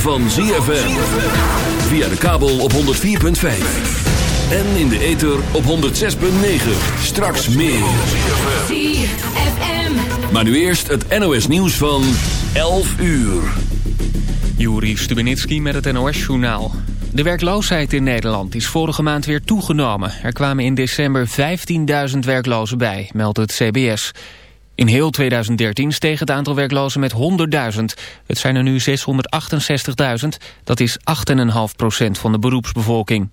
van ZFM. Via de kabel op 104.5. En in de ether op 106.9. Straks meer. ZFM. Maar nu eerst het NOS nieuws van 11 uur. Juri Stubenitski met het NOS-journaal. De werkloosheid in Nederland is vorige maand weer toegenomen. Er kwamen in december 15.000 werklozen bij, meldt het CBS. In heel 2013 steeg het aantal werklozen met 100.000. Het zijn er nu 668.000. Dat is 8,5% van de beroepsbevolking.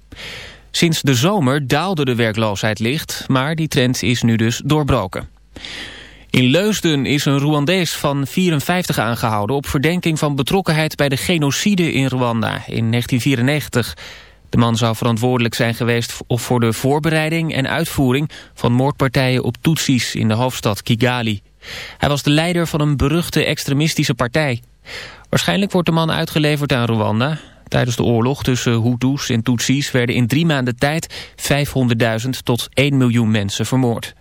Sinds de zomer daalde de werkloosheid licht, maar die trend is nu dus doorbroken. In Leusden is een Rwandees van 54 aangehouden... op verdenking van betrokkenheid bij de genocide in Rwanda in 1994... De man zou verantwoordelijk zijn geweest voor de voorbereiding en uitvoering van moordpartijen op Tutsis in de hoofdstad Kigali. Hij was de leider van een beruchte extremistische partij. Waarschijnlijk wordt de man uitgeleverd aan Rwanda. Tijdens de oorlog tussen Hutus en Tutsis werden in drie maanden tijd 500.000 tot 1 miljoen mensen vermoord.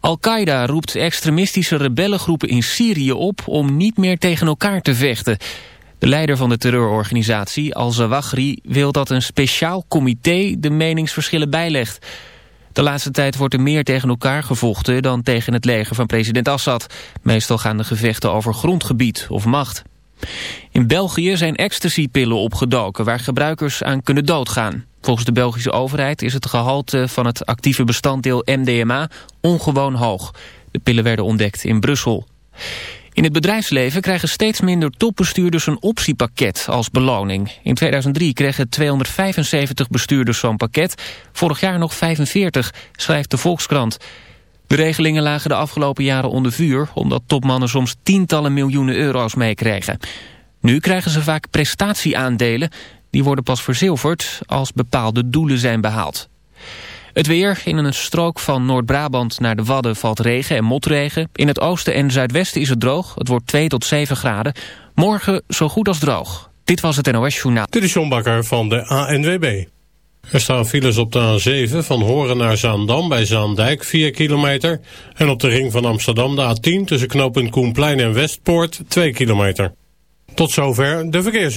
Al-Qaeda roept extremistische rebellengroepen in Syrië op om niet meer tegen elkaar te vechten. De leider van de terreurorganisatie, Al-Zawahri, wil dat een speciaal comité de meningsverschillen bijlegt. De laatste tijd wordt er meer tegen elkaar gevochten dan tegen het leger van president Assad. Meestal gaan de gevechten over grondgebied of macht. In België zijn ecstasypillen opgedoken waar gebruikers aan kunnen doodgaan. Volgens de Belgische overheid is het gehalte van het actieve bestanddeel MDMA ongewoon hoog. De pillen werden ontdekt in Brussel. In het bedrijfsleven krijgen steeds minder topbestuurders een optiepakket als beloning. In 2003 kregen 275 bestuurders zo'n pakket, vorig jaar nog 45, schrijft de Volkskrant. De regelingen lagen de afgelopen jaren onder vuur... omdat topmannen soms tientallen miljoenen euro's meekregen. Nu krijgen ze vaak prestatieaandelen. Die worden pas verzilverd als bepaalde doelen zijn behaald. Het weer. In een strook van Noord-Brabant naar de Wadden valt regen en motregen. In het oosten en zuidwesten is het droog. Het wordt 2 tot 7 graden. Morgen zo goed als droog. Dit was het NOS Journaal. Dit is John Bakker van de ANWB. Er staan files op de A7 van Horen naar Zaandam bij Zaandijk 4 kilometer. En op de ring van Amsterdam de A10 tussen knooppunt Koenplein en Westpoort 2 kilometer. Tot zover de verkeers.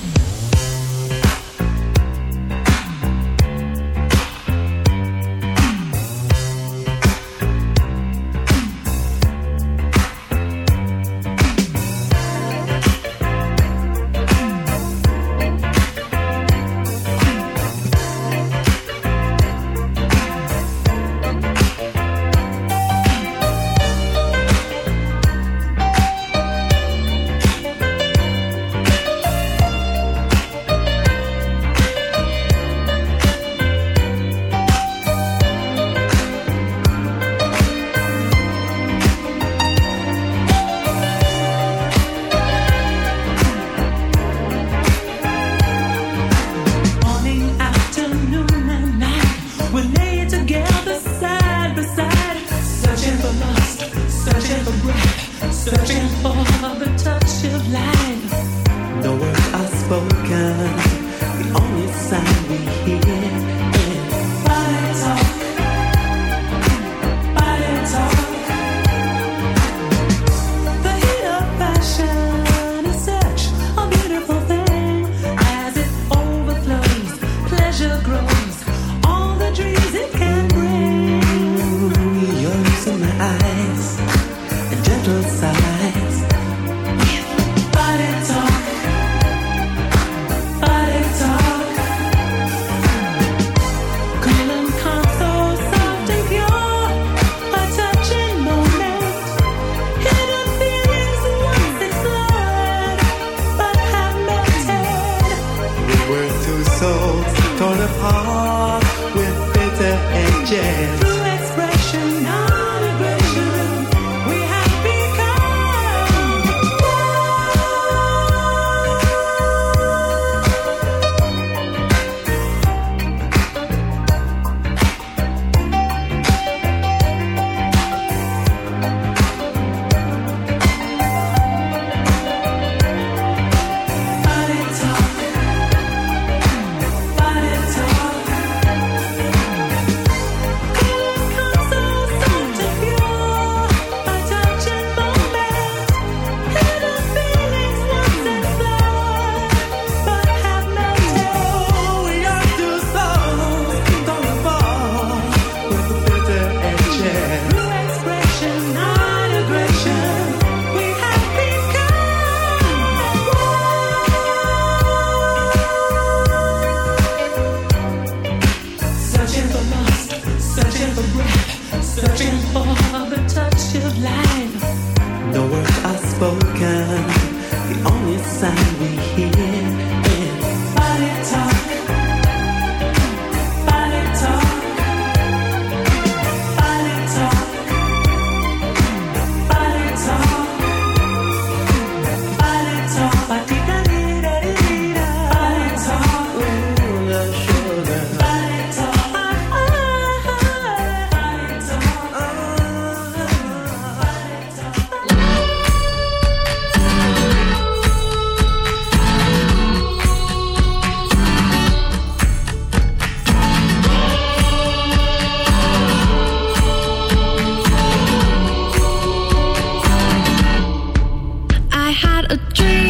Had a dream.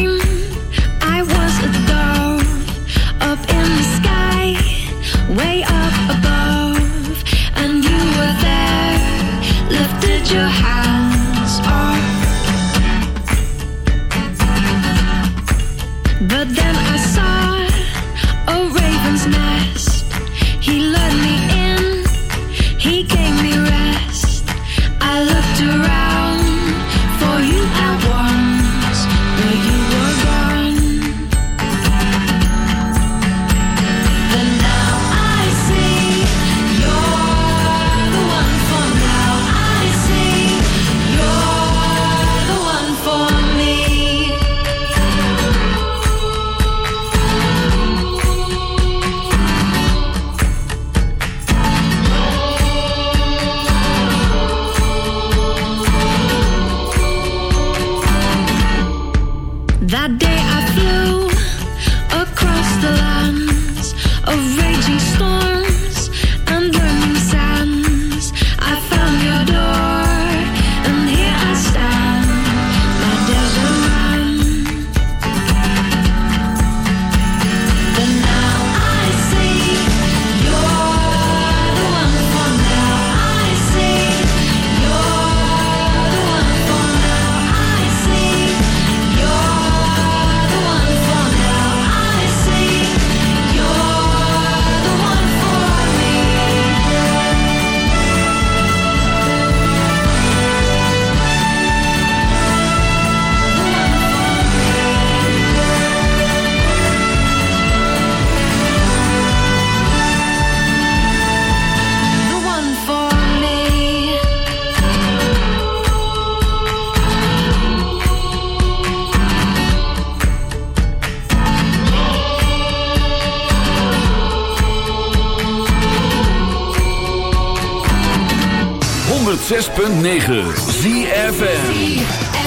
106.9 ZFN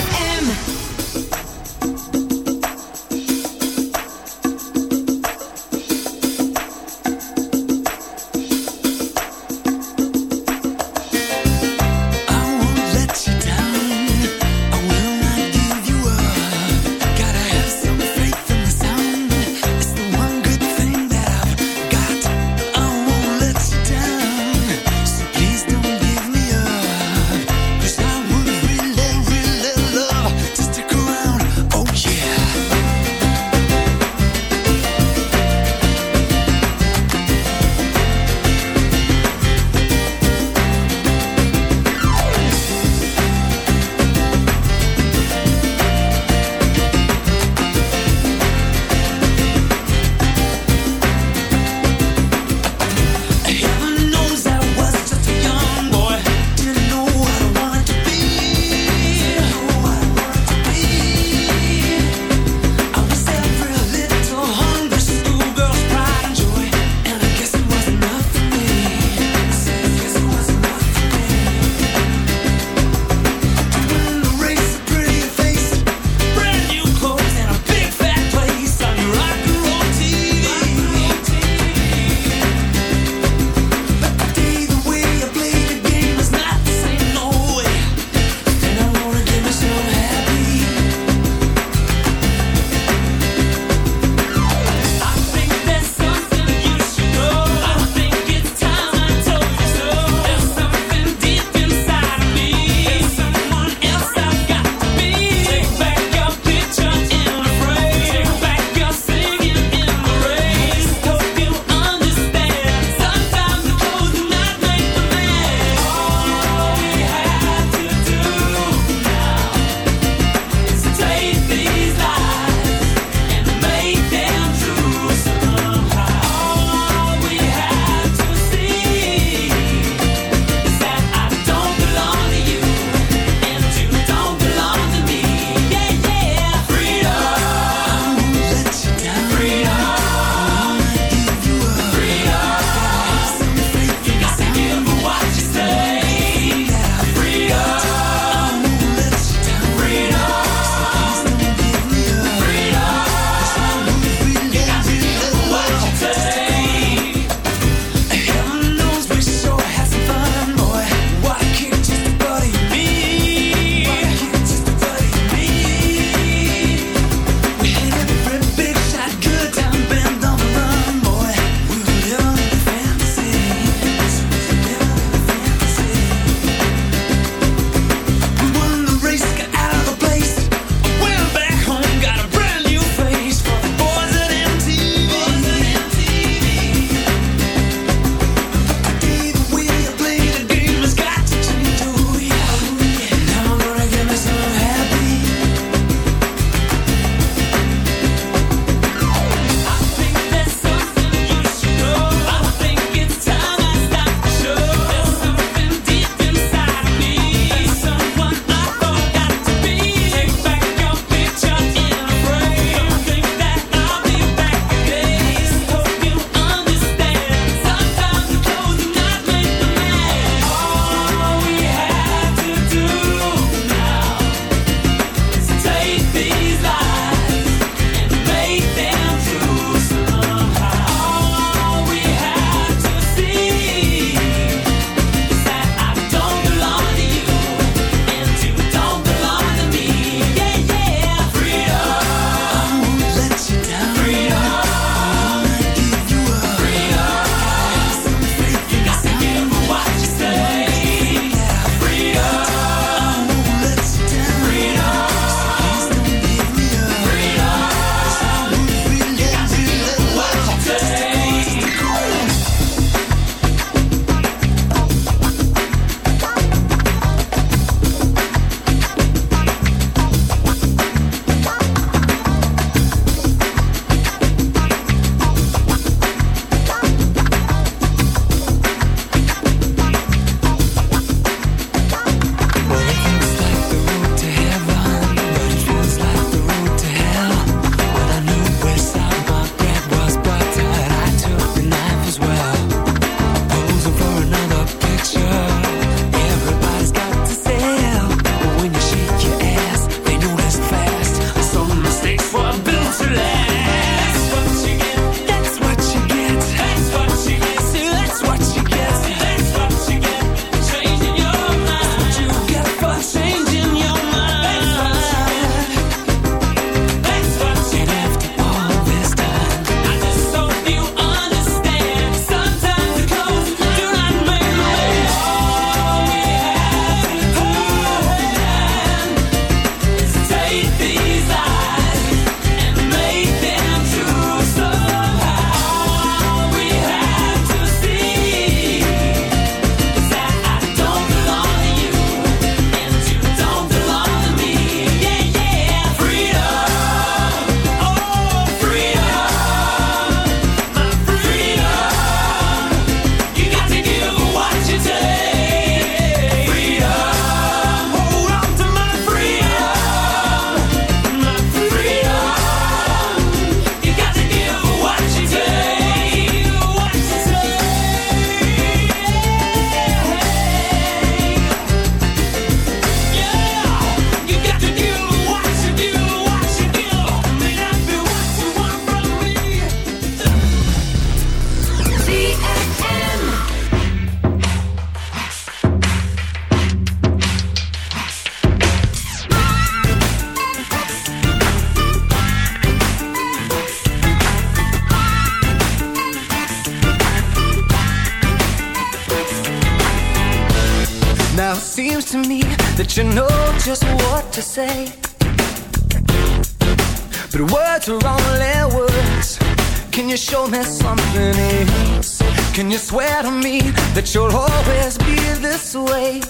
Can you swear to me that you'll always be this way?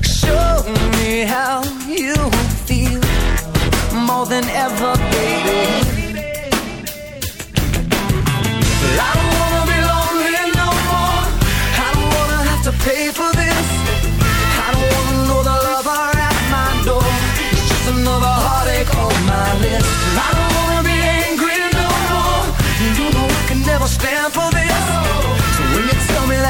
Show me how you feel more than ever, baby.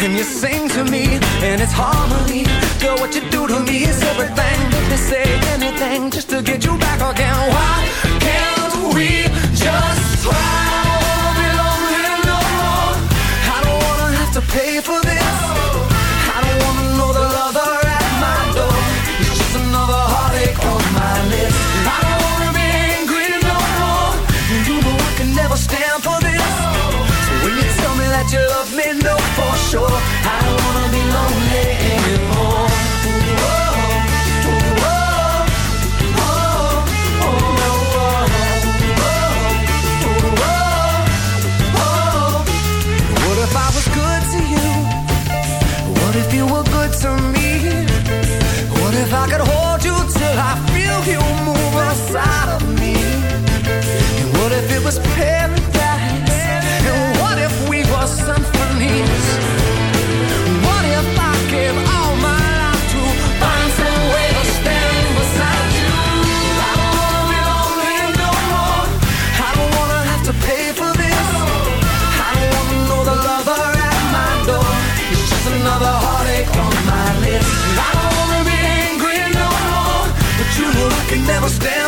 And you sing to me, and it's harmony. Girl, what you do to me is everything. Let me say anything just to get you back again. Why can't we just try? I wanna be lonely no more. I don't wanna have to pay for this. I don't wanna know the lover at my door. It's just another heartache on my list. I don't wanna be no more. You know I can never stand for this. So when you tell me that you love me, And what if we were symphonies? What if I gave all my life to find some way beside you? I don't wanna be lonely no more. I don't wanna have to pay for this. I don't wanna know the lover at my door. It's just another heartache on my list. I don't wanna be angry no more, but you know I can never stand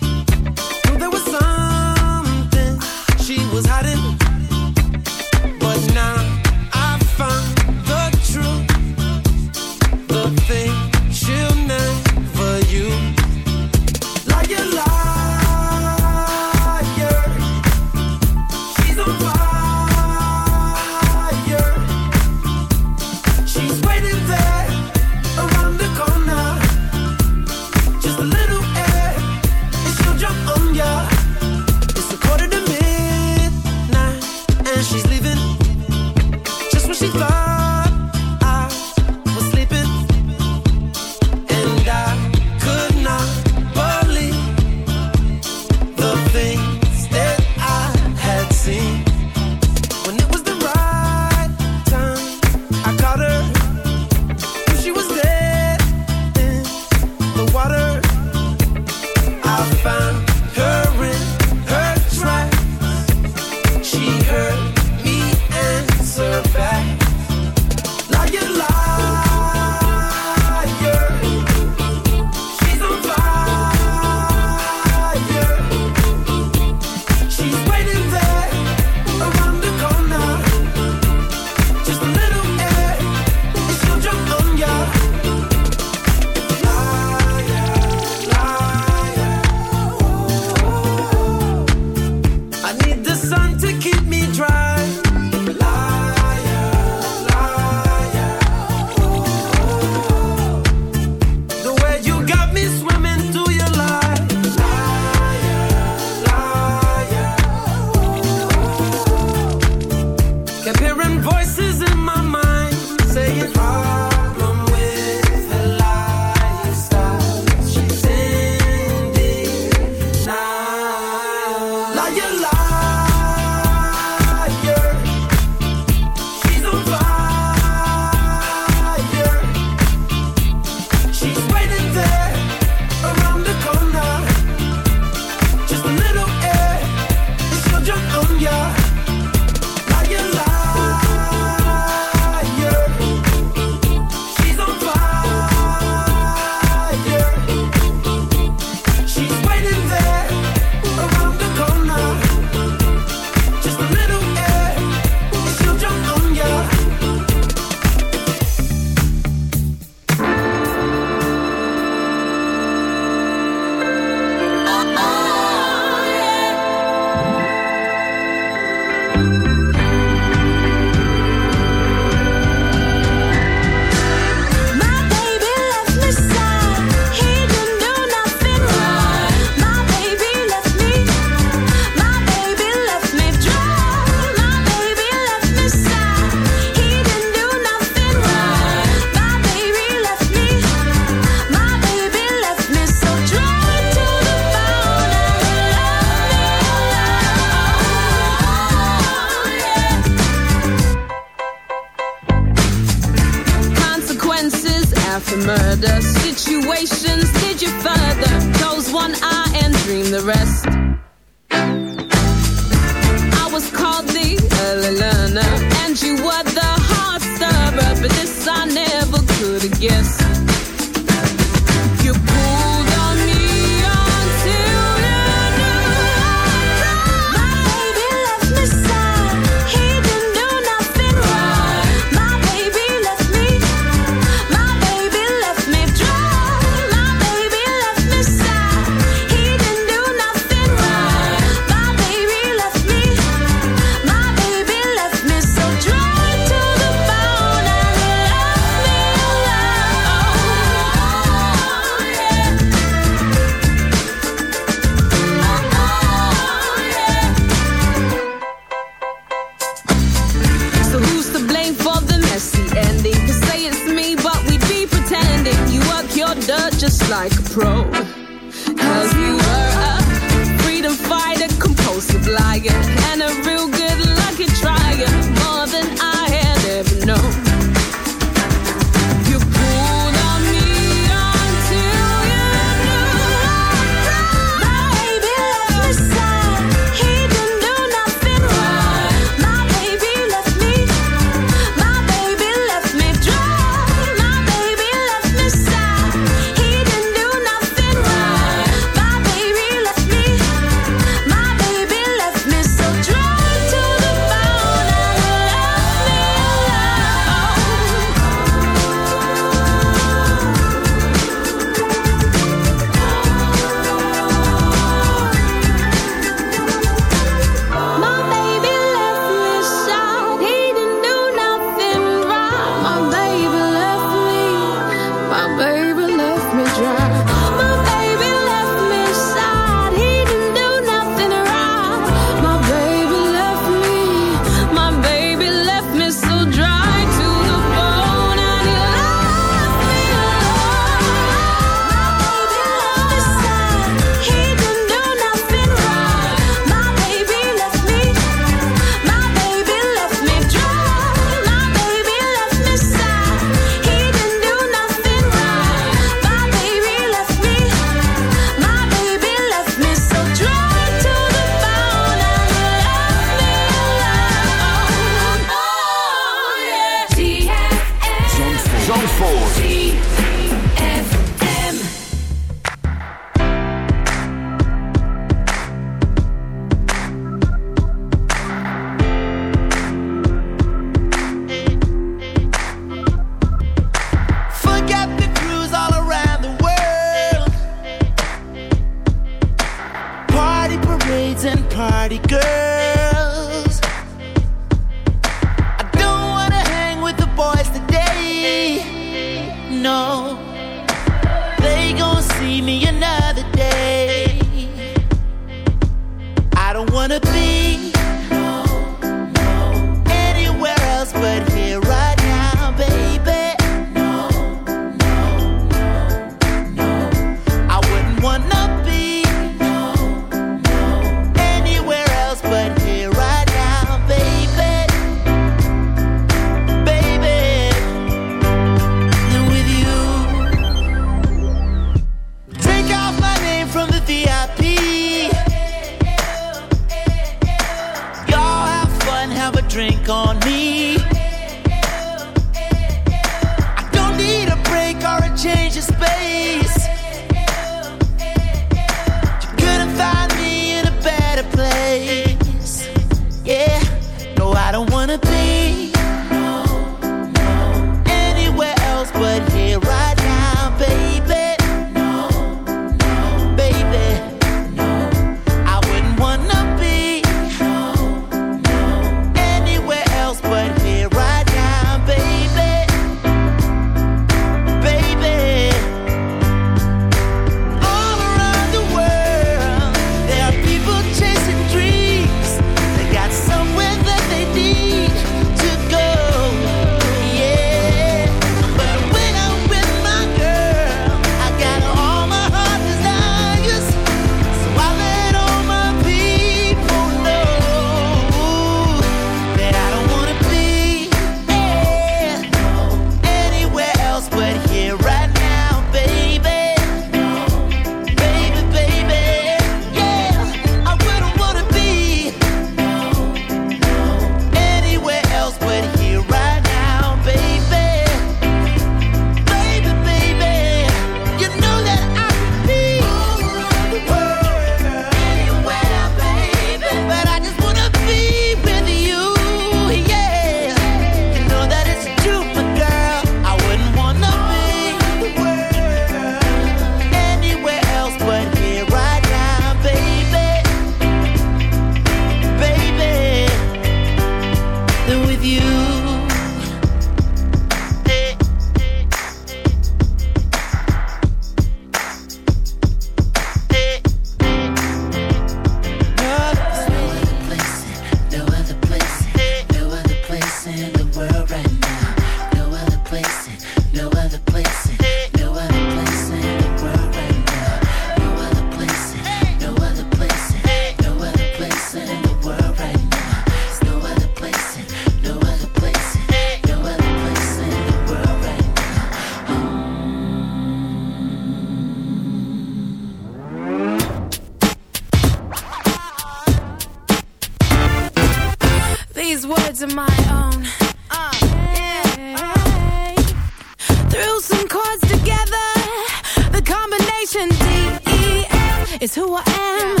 It's who I am.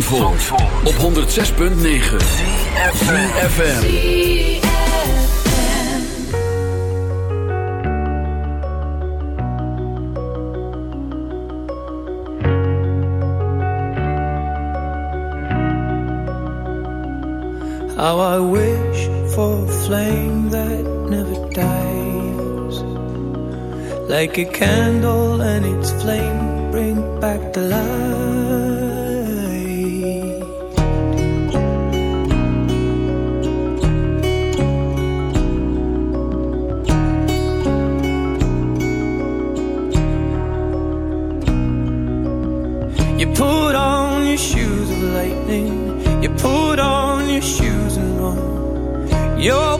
Zandvoort, Zandvoort. op 106.9 CFFM How I wish for a flame that never dies. Like a candle and its flame bring back the light.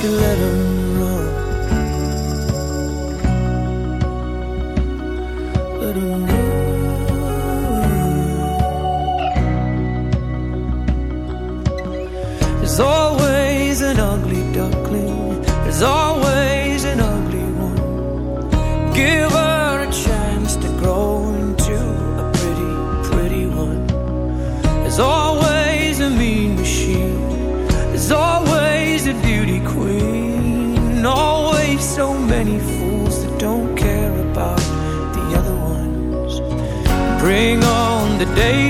can let her day